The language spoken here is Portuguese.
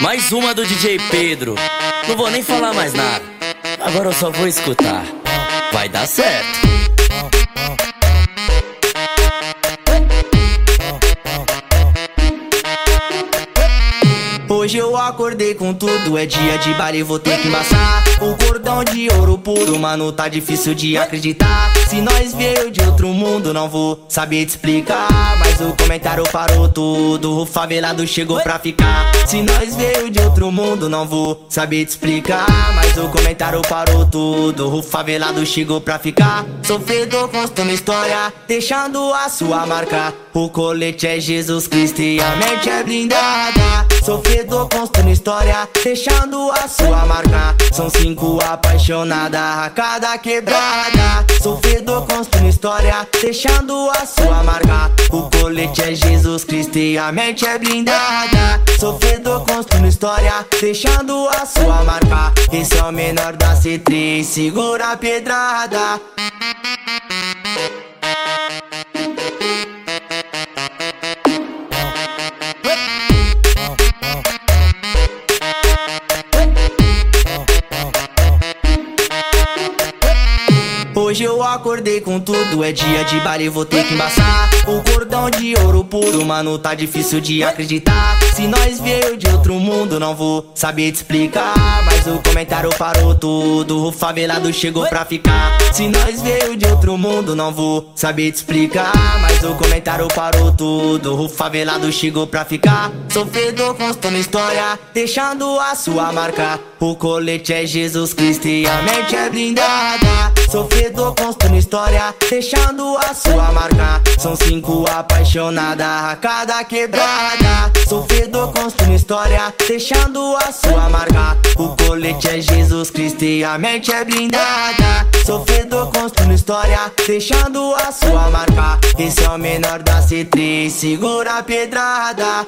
Mais uma do DJ Pedro. Não vou nem falar mais nada. Agora eu só vou escutar. Vai dar certo. Hoje eu acordei com tudo, é dia de baile, vou ter que embaçar. O cordão de ouro puro, mano, tá difícil de acreditar. Se nós veio de outro mundo, não vou saber te explicar. Mas o comentário parou tudo, o favelado chegou pra ficar. Se nós veio de outro mundo, não vou saber te explicar. Mas o comentário parou tudo, o favelado chegou pra ficar. Sofredor constando história, deixando a sua marca. O colete é Jesus Cristo e a mente é blindada Sofredor construindo história, deixando a sua marca. São cinco apaixonadas a cada quebrada. Sofredor construindo história, deixando a sua marca. O colete é Jesus Cristo e a mente é blindada. Sofredor construindo história, deixando a sua marca. Esse é o menor da C3, segura a pedrada. Hoje eu acordei com tudo, é dia de baile, vou ter que embaçar. O cordão de ouro puro, mano, tá difícil de acreditar. Se nós veio de outro mundo, não vou saber te explicar. Mas o comentário parou tudo, o favelado chegou pra ficar. Se nós veio de outro mundo, não vou saber te explicar Mas o comentário parou tudo, o favelado chegou pra ficar Sofredor constando história, deixando a sua marca O colete é Jesus Cristo e a mente é blindada Sofredor construindo história, deixando a sua marca. São cinco apaixonadas a cada quebrada. Sofredor construindo história, deixando a sua marca. O colete é Jesus Cristo e a mente é blindada. Sofredor construindo história, deixando a sua marca. Esse é o menor da C3, segura a pedrada.